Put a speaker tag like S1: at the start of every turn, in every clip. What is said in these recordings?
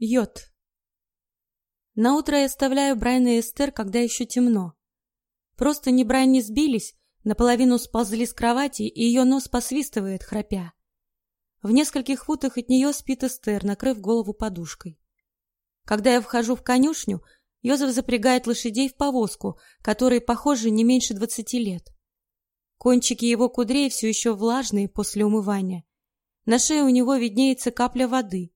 S1: Йод. На утро я оставляю Брайана и Эстер, когда еще темно. Просто не Брайан не сбились, наполовину сползли с кровати, и ее нос посвистывает, храпя. В нескольких футах от нее спит Эстер, накрыв голову подушкой. Когда я вхожу в конюшню, Йозеф запрягает лошадей в повозку, которой, похоже, не меньше двадцати лет. Кончики его кудрей все еще влажные после умывания. На шее у него виднеется капля воды.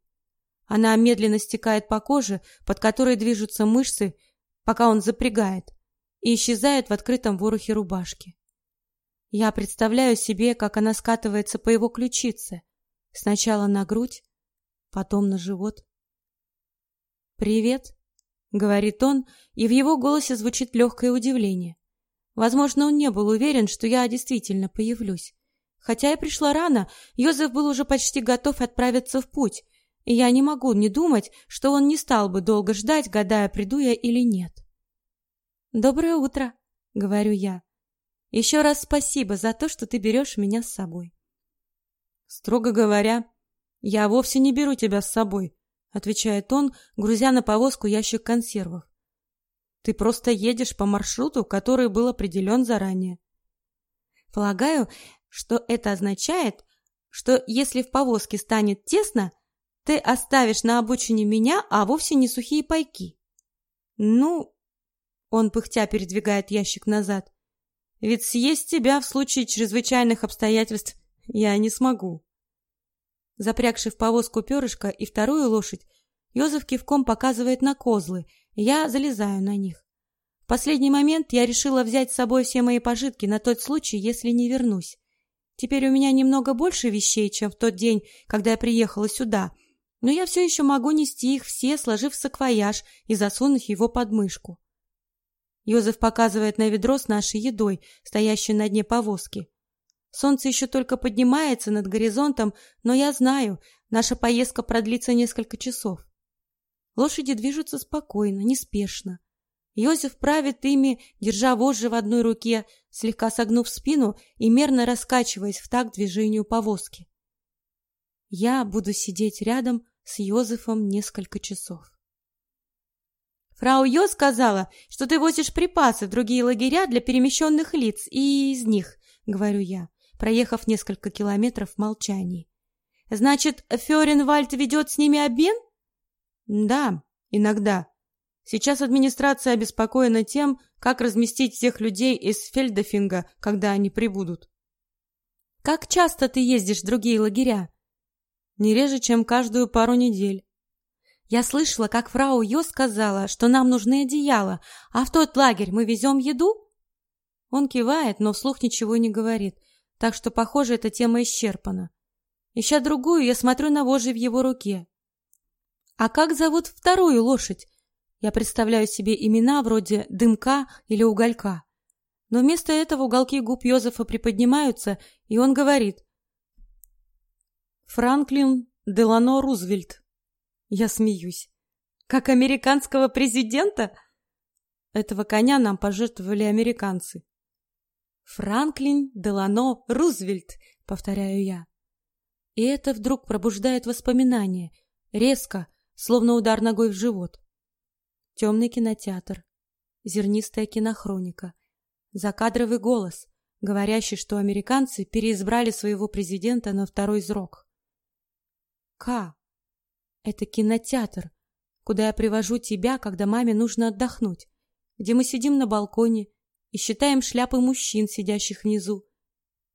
S1: Она медленно стекает по коже, под которой движутся мышцы, пока он запрягает, и исчезает в открытом ворохе рубашки. Я представляю себе, как она скатывается по его ключице, сначала на грудь, потом на живот. «Привет», — говорит он, и в его голосе звучит легкое удивление. Возможно, он не был уверен, что я действительно появлюсь. Хотя я пришла рано, Йозеф был уже почти готов отправиться в путь, и я не могу не думать, что он не стал бы долго ждать, гадая, приду я или нет. «Доброе утро», — говорю я. «Еще раз спасибо за то, что ты берешь меня с собой».
S2: «Строго говоря, я вовсе не беру тебя с собой», — отвечает он, грузя на повозку ящик консервов. «Ты просто едешь по маршруту, который был определен заранее».
S1: «Полагаю, что это означает, что если в повозке станет тесно, ты оставишь на обочине меня, а вовсе не сухие пайки.
S2: Ну, он пыхтя передвигает ящик назад. Ведь съесть тебя в случае чрезвычайных обстоятельств я не смогу.
S1: Запрягши в повозку перышко и вторую лошадь, Йозеф кивком показывает на козлы, я залезаю на них. В последний момент я решила взять с собой все мои пожитки на тот случай, если не вернусь. Теперь у меня немного больше вещей, чем в тот день, когда я приехала сюда, но я все еще могу нести их все, сложив саквояж и засунув его под мышку. Йозеф показывает на ведро с нашей едой, стоящее на дне повозки. Солнце еще только поднимается над горизонтом, но я знаю, наша поездка продлится несколько часов. Лошади движутся спокойно, неспешно. Йозеф правит ими, держа вожжи в одной руке, слегка согнув спину и мерно раскачиваясь в такт движению повозки. Я буду сидеть рядом с Йозефом несколько часов.
S3: Фрау Йо сказала, что ты возишь припасы в другие лагеря для перемещенных лиц, и из них, говорю я, проехав несколько километров в молчании. Значит, Фёренвальд ведет с ними обмен?
S2: Да, иногда. Сейчас администрация обеспокоена тем, как разместить всех людей из Фельдефинга, когда они прибудут.
S3: Как часто ты ездишь в другие лагеря?
S2: Не реже, чем каждую пару недель.
S3: Я слышала, как фрау Йо сказала, что нам нужны одеяла, а в тот лагерь мы везем еду?
S1: Он кивает, но вслух ничего не говорит, так что, похоже, эта тема исчерпана. Ища другую, я смотрю на вожжи в его руке. А как зовут вторую лошадь? Я представляю себе имена вроде Дымка или Уголька. Но вместо этого уголки губ Йозефа приподнимаются, и он говорит:
S2: Франклин Делано Рузвельт. Я смеюсь.
S3: Как американского президента?
S1: Этого коня нам пожертвовали американцы.
S3: Франклин Делано Рузвельт, повторяю я.
S1: И это вдруг пробуждает воспоминания, резко, словно удар ногой в живот. Темный кинотеатр, зернистая кинохроника, закадровый голос, говорящий, что американцы переизбрали своего президента на второй срок. К. Это кинотеатр, куда я привожу тебя, когда маме нужно отдохнуть, где мы сидим на балконе и считаем шляпы мужчин, сидящих внизу,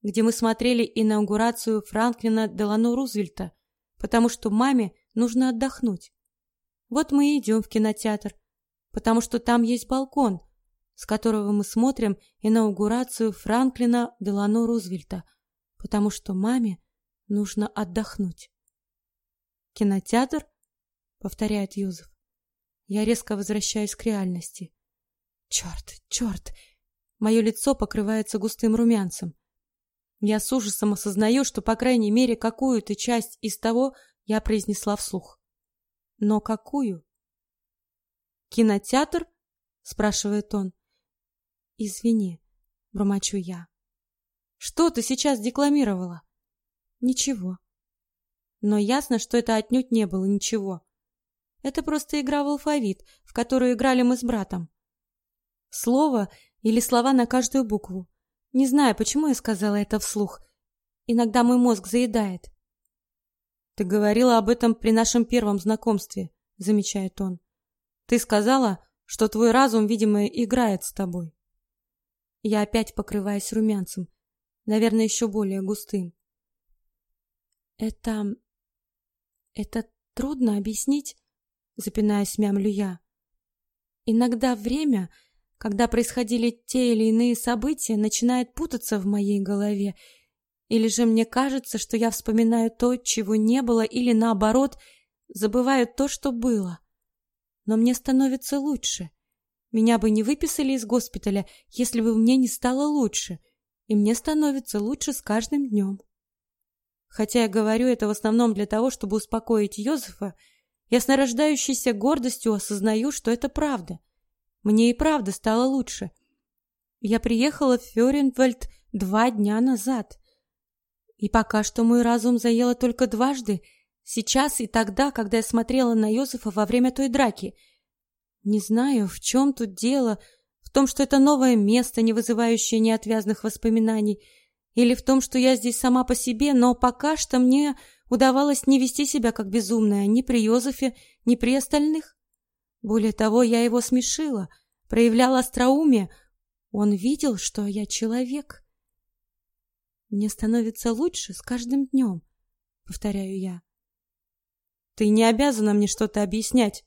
S1: где мы смотрели инаугурацию Франклина Делано Рузвельта, потому что маме нужно отдохнуть. Вот мы и идем в кинотеатр, потому что там есть балкон, с которого мы смотрим инаугурацию Франклина Делано Рузвельта, потому что маме нужно отдохнуть. Кинотеатр? повторяет Юзеф. Я резко возвращаюсь к реальности. Черт, черт! Мое лицо покрывается густым румянцем. Я с ужасом осознаю, что, по крайней мере, какую-то часть из того я произнесла вслух. Но какую? Кинотеатр? спрашивает он. Извини, бормочу я. Что ты сейчас декламировала? Ничего но ясно, что это отнюдь не было ничего. Это просто игра в алфавит, в которую играли мы с братом. Слово или слова на каждую букву. Не знаю, почему я сказала это вслух. Иногда мой мозг заедает.
S2: Ты говорила об этом при нашем первом знакомстве, замечает он. Ты сказала, что твой разум, видимо, играет с тобой.
S1: Я опять покрываюсь румянцем, наверное, еще более густым. Это... это трудно объяснить, запинаясь, мямлю я. Иногда время, когда происходили те или иные события, начинает путаться в моей голове, или же мне кажется, что я вспоминаю то, чего не было, или наоборот, забываю то, что было. Но мне становится лучше. Меня бы не выписали из госпиталя, если бы мне не стало лучше, и мне становится лучше с каждым днем. Хотя я говорю это в основном для того, чтобы успокоить Йозефа, я с нарождающейся гордостью осознаю, что это правда. Мне и правда стало лучше. Я приехала в Фёренвальд два дня назад. И пока что мой разум заело только дважды, сейчас и тогда, когда я смотрела на Йозефа во время той драки. Не знаю, в чем тут дело, в том, что это новое место, не вызывающее неотвязных воспоминаний, или в том, что я здесь сама по себе, но пока что мне удавалось не вести себя как безумная ни при Йозефе, ни при остальных. Более того, я его смешила, проявляла остроумие. Он видел, что я человек. Мне становится лучше с каждым днем, повторяю я.
S2: Ты не обязана мне что-то объяснять,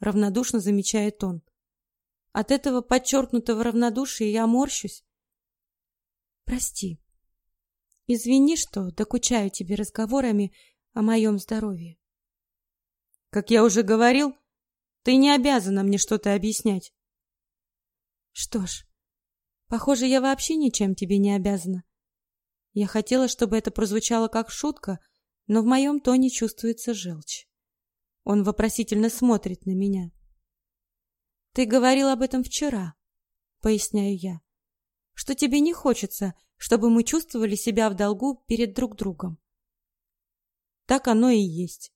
S2: равнодушно замечает он. От этого подчеркнутого равнодушия я морщусь.
S1: Прости. Извини, что докучаю тебе разговорами о моем здоровье.
S2: Как я уже говорил, ты не обязана мне что-то объяснять.
S1: Что ж, похоже, я вообще ничем тебе не обязана. Я хотела, чтобы это прозвучало как шутка, но в моем тоне чувствуется желчь. Он вопросительно смотрит на меня. Ты говорил об этом вчера, поясняю я. Что тебе не хочется, чтобы мы чувствовали себя в долгу перед друг другом.
S2: Так оно и есть.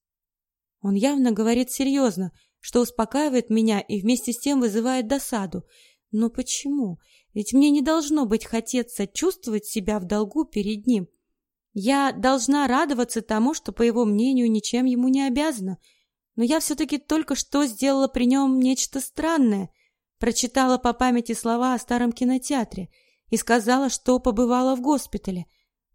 S1: Он явно говорит серьезно, что успокаивает меня и вместе с тем вызывает досаду. Но почему? Ведь мне не должно быть хотеться чувствовать себя в долгу перед ним. Я должна радоваться тому, что, по его мнению, ничем ему не обязана. Но я все-таки только что сделала при нем нечто странное. Прочитала по памяти слова о старом кинотеатре — и сказала, что побывала в госпитале.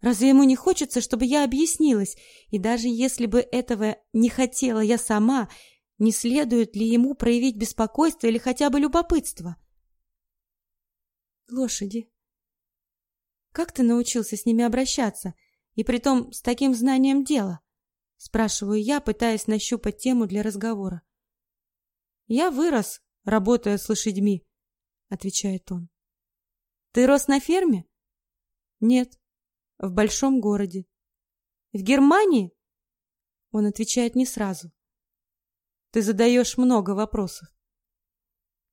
S1: Разве ему не хочется, чтобы я объяснилась? И даже если бы этого не хотела я сама, не следует ли ему проявить беспокойство или хотя бы любопытство? Лошади. Как ты научился с ними обращаться, и притом с таким знанием дела? Спрашиваю я, пытаясь нащупать тему для разговора.
S2: Я вырос, работая с лошадьми, отвечает он.
S1: Ты рос на ферме?
S2: Нет, в большом городе.
S1: В Германии?
S2: Он отвечает не сразу. Ты задаешь много вопросов.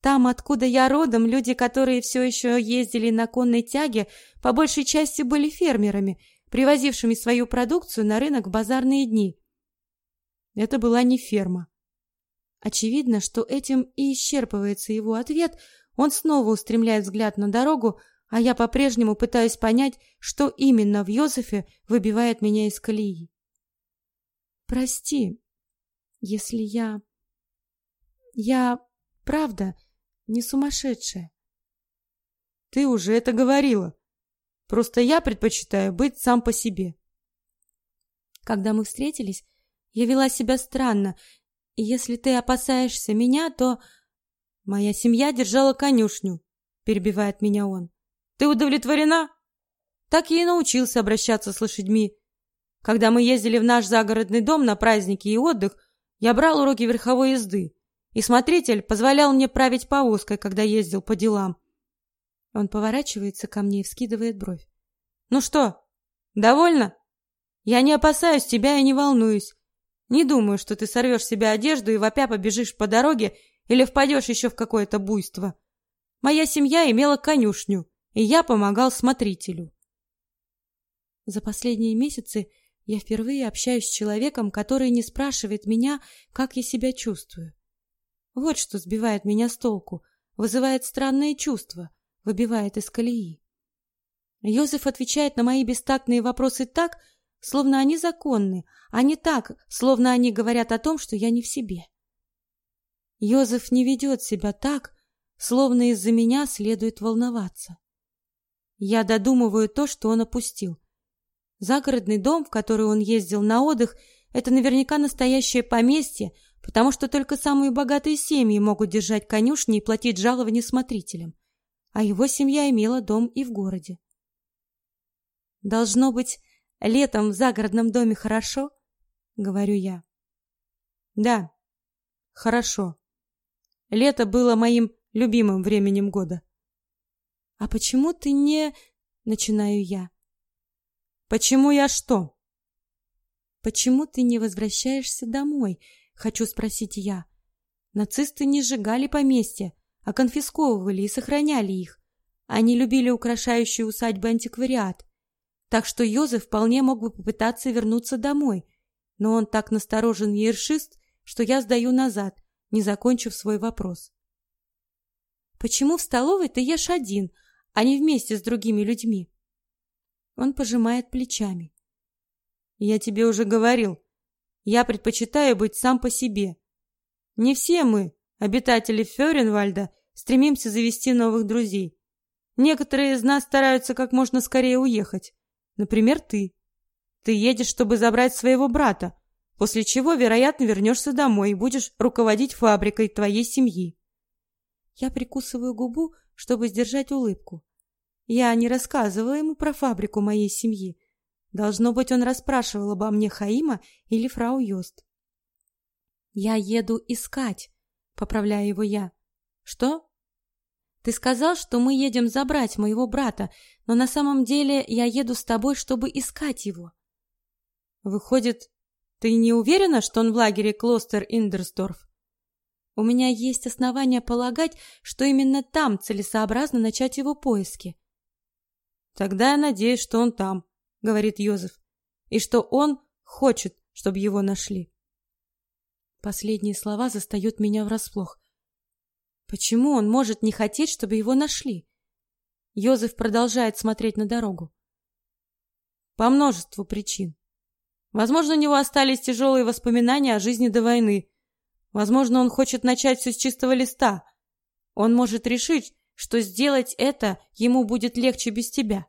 S1: Там, откуда я родом, люди, которые все еще ездили на конной тяге, по большей части были фермерами, привозившими свою продукцию на рынок в базарные дни.
S2: Это была не ферма.
S1: Очевидно, что этим и исчерпывается его ответ. Он снова устремляет взгляд на дорогу, а я по-прежнему пытаюсь понять, что именно в Йозефе выбивает меня из колеи. Прости, если я... Я, правда, не сумасшедшая.
S2: Ты уже это говорила. Просто я предпочитаю быть сам по себе.
S1: Когда мы встретились, я вела себя странно, и если ты опасаешься меня, то...
S2: Моя семья держала конюшню, перебивает меня он. Ты удовлетворена? Так я и научился обращаться с лошадьми. Когда мы ездили в наш загородный дом на праздники и отдых, я брал уроки верховой езды, и смотритель позволял мне править повозкой, когда ездил по делам.
S1: Он поворачивается ко мне и вскидывает бровь.
S2: Ну что, довольна? Я не опасаюсь тебя и не волнуюсь. Не думаю, что ты сорвешь себе одежду и вопя побежишь по дороге или впадешь еще в какое-то буйство. Моя семья имела конюшню, и я помогал смотрителю.
S1: За последние месяцы я впервые общаюсь с человеком, который не спрашивает меня, как я себя чувствую. Вот что сбивает меня с толку, вызывает странные чувства, выбивает из колеи. Йозеф отвечает на мои бестактные вопросы так, словно они законны, а не так, словно они говорят о том, что я не в себе. Йозеф не ведет себя так, словно из-за меня следует волноваться. Я додумываю то, что он опустил. Загородный дом, в который он ездил на отдых, это наверняка настоящее поместье, потому что только самые богатые семьи могут держать конюшни и платить жалования смотрителям. А его семья имела дом и в городе. Должно быть, летом в загородном доме хорошо, говорю я. Да, хорошо. Лето было моим любимым временем года. А почему ты не... Начинаю я. Почему я что? Почему ты не возвращаешься домой? Хочу спросить я. Нацисты не сжигали поместья, а конфисковывали и сохраняли их. Они любили украшающие усадьбы антиквариат. Так что Йозеф вполне мог бы попытаться вернуться домой. Но он так насторожен и ершист, что я сдаю назад, не закончив свой вопрос. Почему в столовой ты ешь один, а не вместе с другими людьми. Он пожимает плечами. Я тебе уже говорил, я предпочитаю быть сам по себе. Не все мы, обитатели Фёренвальда, стремимся завести новых друзей. Некоторые из нас стараются как можно скорее уехать. Например, ты. Ты едешь, чтобы забрать своего брата, после чего, вероятно, вернешься домой и будешь руководить фабрикой твоей семьи. Я прикусываю губу, чтобы сдержать улыбку. Я не рассказывала ему про фабрику моей семьи. Должно быть, он расспрашивал обо мне Хаима или фрау Йост. Я еду искать, поправляю его я. Что? Ты сказал, что мы едем забрать моего брата, но на самом деле я еду с тобой, чтобы искать его. Выходит, ты не уверена, что он в лагере Клостер-Индерсдорф? У меня есть основания полагать, что именно там целесообразно начать его поиски. Тогда я надеюсь, что он там, говорит Йозеф, и что он хочет, чтобы его нашли. Последние слова застают меня врасплох. Почему он может не хотеть, чтобы его нашли? Йозеф продолжает смотреть на дорогу. По множеству причин. Возможно, у него остались тяжелые воспоминания о жизни до войны, Возможно, он хочет начать все с чистого листа. Он может решить, что сделать это ему будет легче без тебя.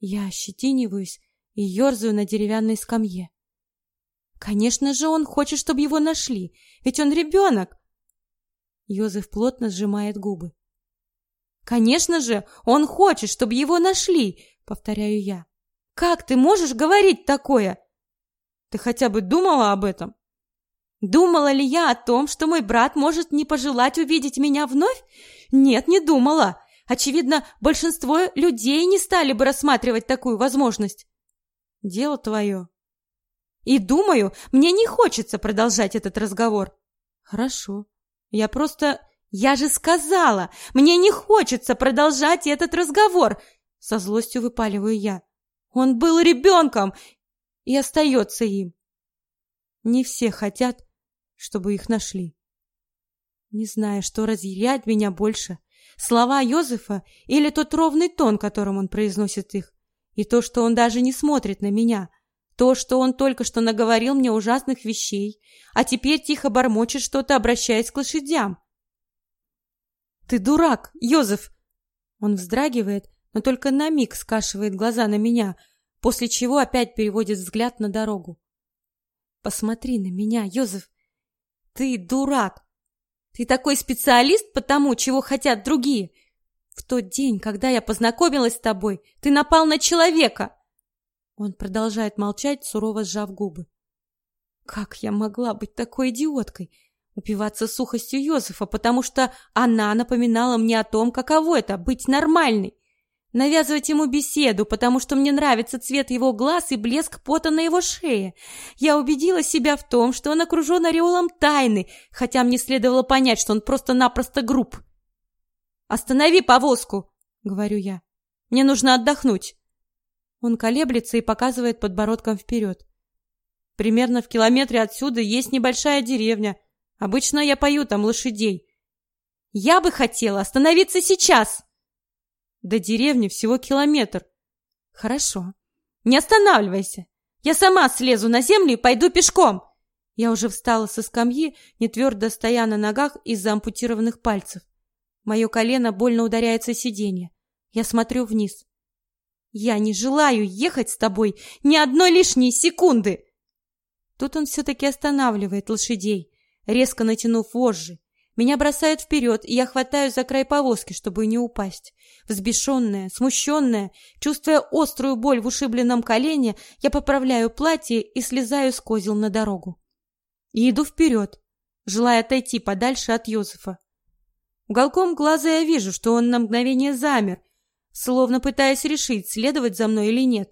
S1: Я ощетиниваюсь и ерзаю на деревянной скамье. Конечно же, он хочет, чтобы его нашли, ведь он ребенок. Йозеф плотно сжимает губы. Конечно же, он хочет, чтобы его нашли, повторяю я. Как ты можешь говорить такое? Ты хотя бы думала об этом? Думала ли я о том, что мой брат может не пожелать увидеть меня вновь? Нет, не думала. Очевидно, большинство людей не стали бы рассматривать такую возможность. Дело твое. И думаю, мне не хочется продолжать этот разговор. Хорошо. Я просто... Я же сказала, мне не хочется продолжать этот разговор. Со злостью выпаливаю я. Он был ребенком и остается им. Не все хотят, чтобы их нашли. Не знаю, что разъяряет меня больше, слова Йозефа или тот ровный тон, которым он произносит их, и то, что он даже не смотрит на меня, то, что он только что наговорил мне ужасных вещей, а теперь тихо бормочет что-то, обращаясь к лошадям. «Ты дурак, Йозеф!» Он вздрагивает, но только на миг скашивает глаза на меня, после чего опять переводит взгляд на дорогу. «Посмотри на меня, Йозеф! Ты дурак! Ты такой специалист по тому, чего хотят другие. В тот день, когда я познакомилась с тобой, ты напал на человека. Он продолжает молчать, сурово сжав губы. Как я могла быть такой идиоткой? Упиваться сухостью Йозефа, потому что она напоминала мне о том, каково это быть нормальной навязывать ему беседу, потому что мне нравится цвет его глаз и блеск пота на его шее. Я убедила себя в том, что он окружен ореолом тайны, хотя мне следовало понять, что он просто-напросто груб. «Останови повозку!» — говорю я. «Мне нужно отдохнуть». Он колеблется и показывает подбородком вперед. Примерно в километре отсюда есть небольшая деревня. Обычно я пою там лошадей. Я бы хотела остановиться сейчас. До деревни всего километр. Хорошо. Не останавливайся. Я сама слезу на землю и пойду пешком. Я уже встала со скамьи, не твердо стоя на ногах из-за ампутированных пальцев. Мое колено больно ударяется сиденье. Я смотрю вниз. Я не желаю ехать с тобой ни одной лишней секунды. Тут он все-таки останавливает лошадей, резко натянув вожжи. Меня бросают вперед, и я хватаюсь за край повозки, чтобы не упасть. Взбешенная, смущенная, чувствуя острую боль в ушибленном колене, я поправляю платье и слезаю с козел на дорогу. И иду вперед, желая отойти подальше от Йозефа. Уголком глаза я вижу, что он на мгновение замер, словно пытаясь решить, следовать за мной или нет.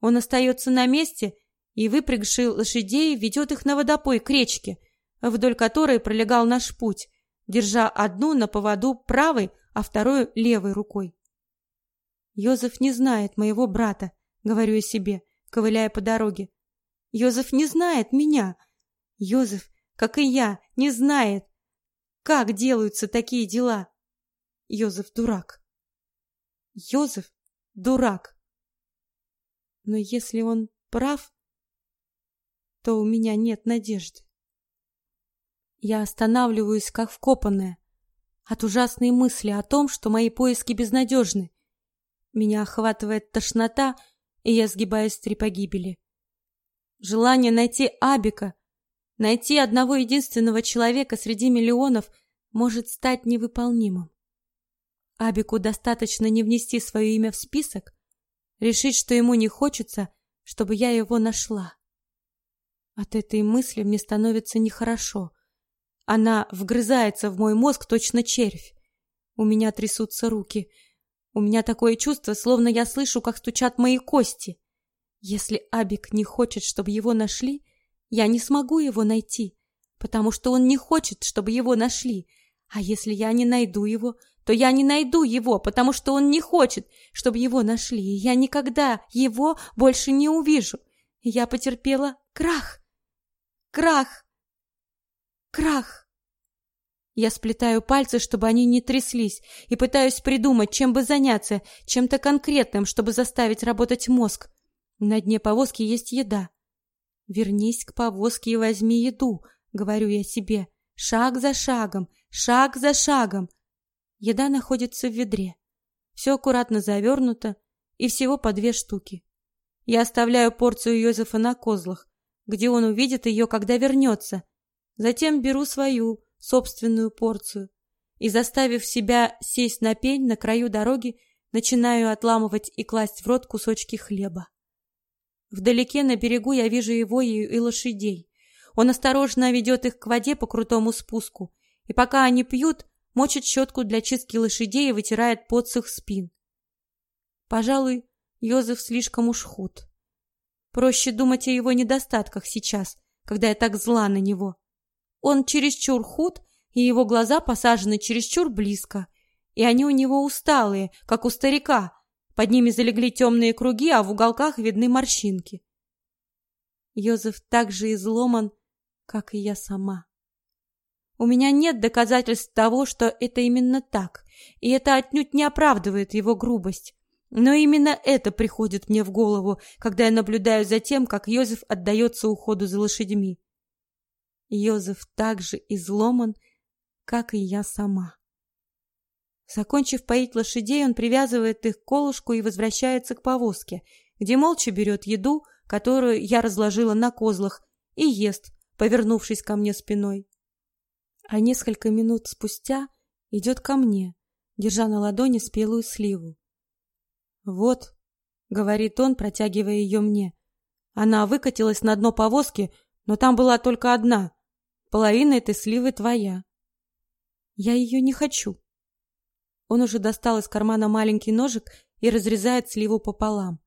S1: Он остается на месте и, выпрягший лошадей, ведет их на водопой к речке, вдоль которой пролегал наш путь, держа одну на поводу правой, а вторую левой рукой. Йозеф не знает моего брата, говорю я себе, ковыляя по дороге. Йозеф не знает меня. Йозеф, как и я, не знает, как делаются такие дела? Йозеф дурак. Йозеф дурак. Но если он прав, то у меня нет надежды. Я останавливаюсь, как вкопанная, от ужасной мысли о том, что мои поиски безнадежны. Меня охватывает тошнота, и я сгибаюсь в три погибели. Желание найти Абика, Найти одного единственного человека среди миллионов может стать невыполнимым. Абику достаточно не внести свое имя в список, решить, что ему не хочется, чтобы я его нашла. От этой мысли мне становится нехорошо. Она вгрызается в мой мозг точно червь. У меня трясутся руки. У меня такое чувство, словно я слышу, как стучат мои кости. Если Абик не хочет, чтобы его нашли, я не смогу его найти, потому что он не хочет, чтобы его нашли. А если я не найду его, то я не найду его, потому что он не хочет, чтобы его нашли. И я никогда его больше не увижу. Я потерпела крах. Крах. Крах. Я сплетаю пальцы, чтобы они не тряслись, и пытаюсь придумать, чем бы заняться, чем-то конкретным, чтобы заставить работать мозг. На дне повозки есть еда. Вернись к повозке и возьми еду, говорю я себе, шаг за шагом, шаг за шагом. Еда находится в ведре. Все аккуратно завернуто, и всего по две штуки. Я оставляю порцию Йозефа на козлах, где он увидит ее, когда вернется. Затем беру свою, собственную порцию, и, заставив себя сесть на пень на краю дороги, начинаю отламывать и класть в рот кусочки хлеба. Вдалеке на берегу я вижу его и лошадей. Он осторожно ведет их к воде по крутому спуску, и пока они пьют, мочит щетку для чистки лошадей и вытирает пот с их спин. Пожалуй, Йозеф слишком уж худ. Проще думать о его недостатках сейчас, когда я так зла на него. Он чересчур худ, и его глаза посажены чересчур близко, и они у него усталые, как у старика, под ними залегли темные круги, а в уголках видны морщинки. Йозеф так же изломан, как и я сама. У меня нет доказательств того, что это именно так, и это отнюдь не оправдывает его грубость. Но именно это приходит мне в голову, когда я наблюдаю за тем, как Йозеф отдается уходу за лошадьми. Йозеф так же изломан, как и я сама. Закончив поить лошадей, он привязывает их к колышку и возвращается к повозке, где молча берет еду, которую я разложила на козлах, и ест, повернувшись ко мне спиной. А несколько минут спустя идет ко мне, держа на ладони спелую сливу. «Вот», — говорит он, протягивая ее мне, — «она выкатилась на дно повозки, но там была только одна. Половина этой сливы твоя». «Я ее не хочу», он уже достал из кармана маленький ножик и разрезает сливу пополам.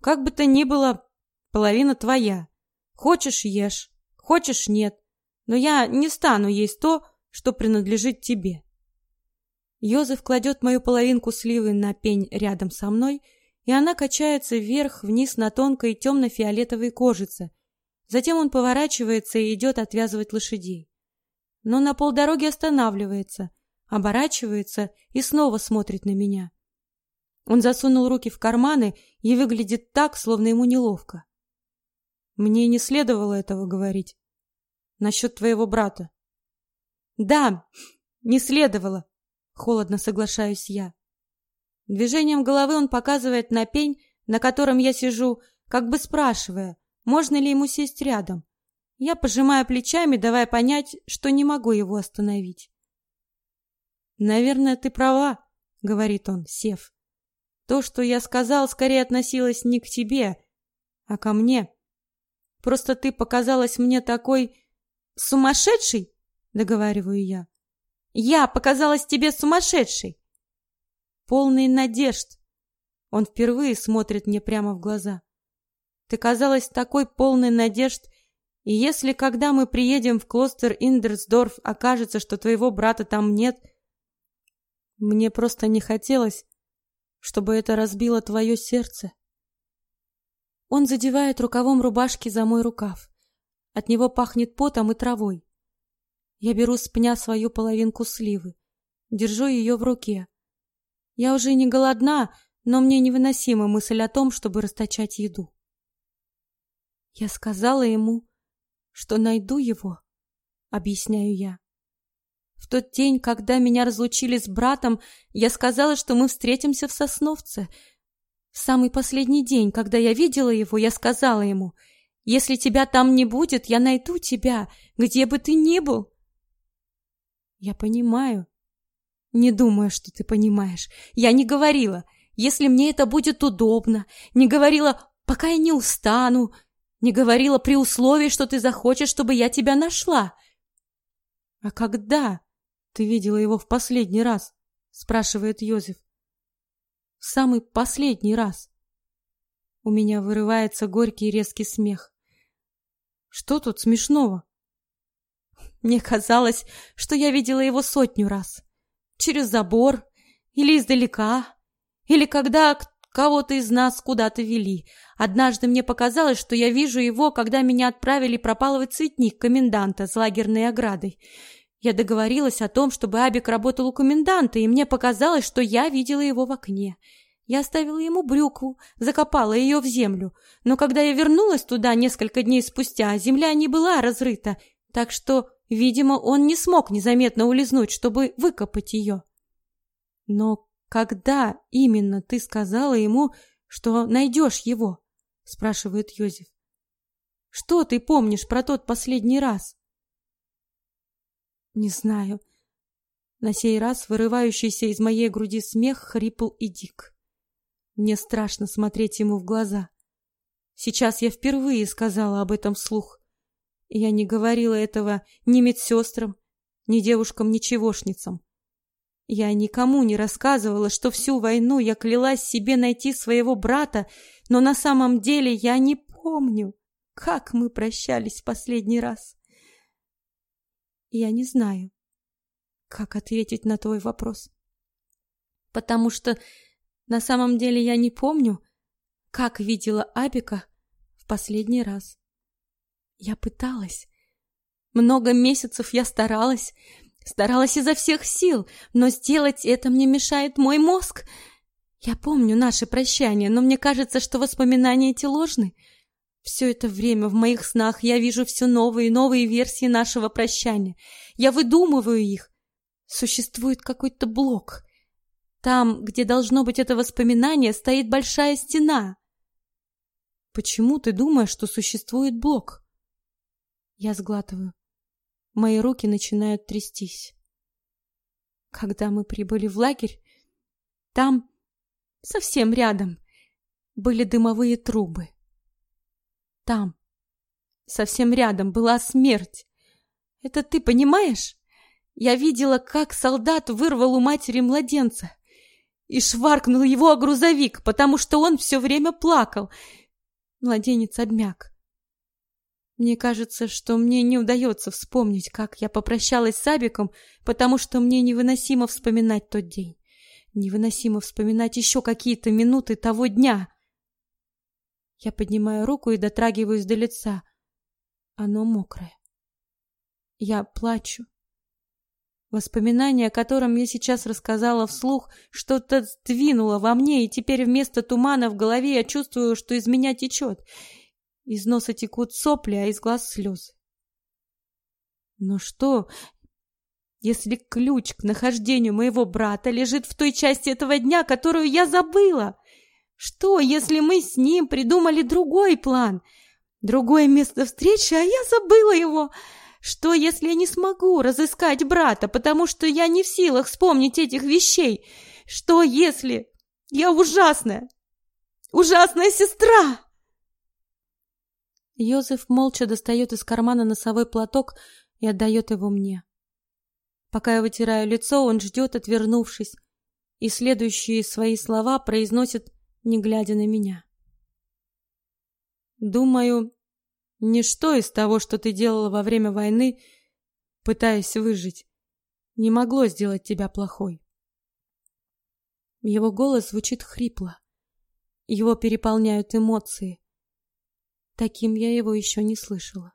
S1: Как бы то ни было, половина твоя. Хочешь ешь, хочешь нет, но я не стану есть то, что принадлежит тебе. Йозеф кладет мою половинку сливы на пень рядом со мной и она качается вверх-вниз на тонкой темно-фиолетовой кожице. Затем он поворачивается и идет отвязывать лошадей. Но на полдороги останавливается, оборачивается и снова смотрит на меня. Он засунул руки в карманы и выглядит так, словно ему неловко. Мне не следовало этого говорить. Насчет твоего брата. Да, не следовало. Холодно соглашаюсь я. Движением головы он показывает на пень, на котором я сижу, как бы спрашивая, можно ли ему сесть рядом. Я пожимаю плечами, давая понять, что не могу его остановить. «Наверное, ты права», — говорит он, сев. «То, что я сказал, скорее относилось не к тебе, а ко мне. Просто ты показалась мне такой сумасшедшей, договариваю я. Я показалась тебе сумасшедшей. Полный надежд. Он впервые смотрит мне прямо в глаза. Ты казалась такой полной надежд, и если когда мы приедем в клостер Индерсдорф окажется, что твоего брата там нет, мне просто не хотелось, чтобы это разбило твое сердце. Он задевает рукавом рубашки за мой рукав. От него пахнет потом и травой. Я беру с пня свою половинку сливы, держу ее в руке. Я уже не голодна, но мне невыносима мысль о том, чтобы расточать еду. Я сказала ему, что найду его, объясняю я. В тот день, когда меня разлучили с братом, я сказала, что мы встретимся в Сосновце. В самый последний день, когда я видела его, я сказала ему, «Если тебя там не будет, я найду тебя, где бы ты ни был». Я понимаю. Не думаю, что ты понимаешь. Я не говорила, если мне это будет удобно. Не говорила, пока я не устану. Не говорила при условии, что ты захочешь, чтобы я тебя нашла. А когда ты видела его в последний раз? спрашивает Йозеф. В самый последний раз. У меня вырывается горький резкий смех. Что тут смешного? Мне казалось, что я видела его сотню раз. Через забор, или издалека, или когда кого-то из нас куда-то вели. Однажды мне показалось, что я вижу его, когда меня отправили пропалывать цветник коменданта с лагерной оградой. Я договорилась о том, чтобы Абик работал у коменданта, и мне показалось, что я видела его в окне. Я оставила ему брюкву, закопала ее в землю, но когда я вернулась туда несколько дней спустя, земля не была разрыта, так что Видимо, он не смог незаметно улизнуть, чтобы выкопать ее. Но когда именно ты сказала ему, что найдешь его? спрашивает Йозеф. Что ты помнишь про тот последний раз? Не знаю. На сей раз вырывающийся из моей груди смех хрипл и дик. Мне страшно смотреть ему в глаза. Сейчас я впервые сказала об этом вслух. Я не говорила этого ни медсестрам, ни девушкам-ничегошницам. Я никому не рассказывала, что всю войну я клялась себе найти своего брата, но на самом деле я не помню, как мы прощались в последний раз. Я не знаю, как ответить на твой вопрос. Потому что на самом деле я не помню, как видела Абика в последний раз. Я пыталась. Много месяцев я старалась, старалась изо всех сил, но сделать это мне мешает мой мозг. Я помню наше прощание, но мне кажется, что воспоминания эти ложны. Все это время в моих снах я вижу все новые и новые версии нашего прощания. Я выдумываю их. Существует какой-то блок. Там, где должно быть это воспоминание, стоит большая стена. Почему ты думаешь, что существует блок? Я сглатываю. Мои руки начинают трястись. Когда мы прибыли в лагерь, там, совсем рядом, были дымовые трубы. Там, совсем рядом, была смерть. Это ты понимаешь? Я видела, как солдат вырвал у матери младенца и шваркнул его о грузовик, потому что он все время плакал. Младенец обмяк. Мне кажется, что мне не удается вспомнить, как я попрощалась с Абиком, потому что мне невыносимо вспоминать тот день. Невыносимо вспоминать еще какие-то минуты того дня. Я поднимаю руку и дотрагиваюсь до лица. Оно мокрое. Я плачу. Воспоминание, о котором я сейчас рассказала вслух, что-то сдвинуло во мне, и теперь вместо тумана в голове я чувствую, что из меня течет. Из носа текут сопли, а из глаз слезы. Но что, если ключ к нахождению моего брата лежит в той части этого дня, которую я забыла? Что, если мы с ним придумали другой план, другое место встречи, а я забыла его? Что, если я не смогу разыскать брата, потому что я не в силах вспомнить этих вещей? Что, если я ужасная, ужасная сестра? Йозеф молча достает из кармана носовой платок и отдает его мне. Пока я вытираю лицо, он ждет, отвернувшись, и следующие свои слова произносит, не глядя на меня. Думаю, ничто из того, что ты делала во время войны, пытаясь выжить, не могло сделать тебя плохой. Его голос звучит хрипло. Его переполняют эмоции. Таким я его еще не слышала.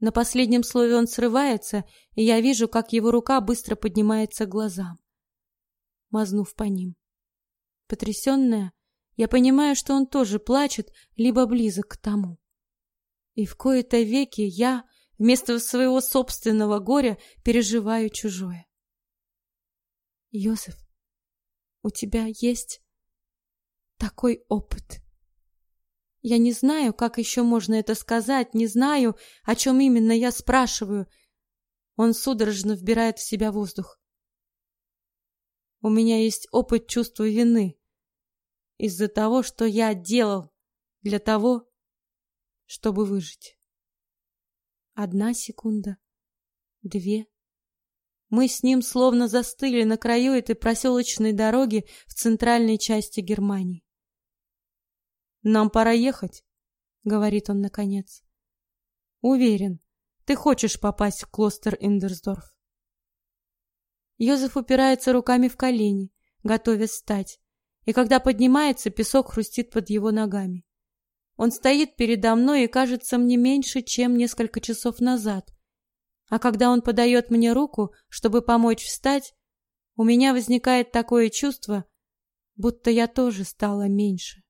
S1: На последнем слове он срывается, и я вижу, как его рука быстро поднимается к глазам, мазнув по ним. Потрясенная, я понимаю, что он тоже плачет, либо близок к тому. И в кои-то веки я, вместо своего собственного горя, переживаю чужое. Йосеф, у тебя есть такой опыт. Я не знаю, как еще можно это сказать, не знаю, о чем именно я спрашиваю. Он судорожно вбирает в себя воздух. У меня есть опыт чувства вины из-за того, что я делал для того, чтобы выжить. Одна секунда, две. Мы с ним словно застыли на краю этой проселочной дороги в центральной части Германии. Нам пора ехать, говорит он наконец. Уверен, ты хочешь попасть в клостер Индерсдорф. Йозеф упирается руками в колени, готовясь встать, и когда поднимается, песок хрустит под его ногами. Он стоит передо мной и кажется мне меньше, чем несколько часов назад. А когда он подает мне руку, чтобы помочь встать, у меня возникает такое чувство, будто я тоже стала меньше.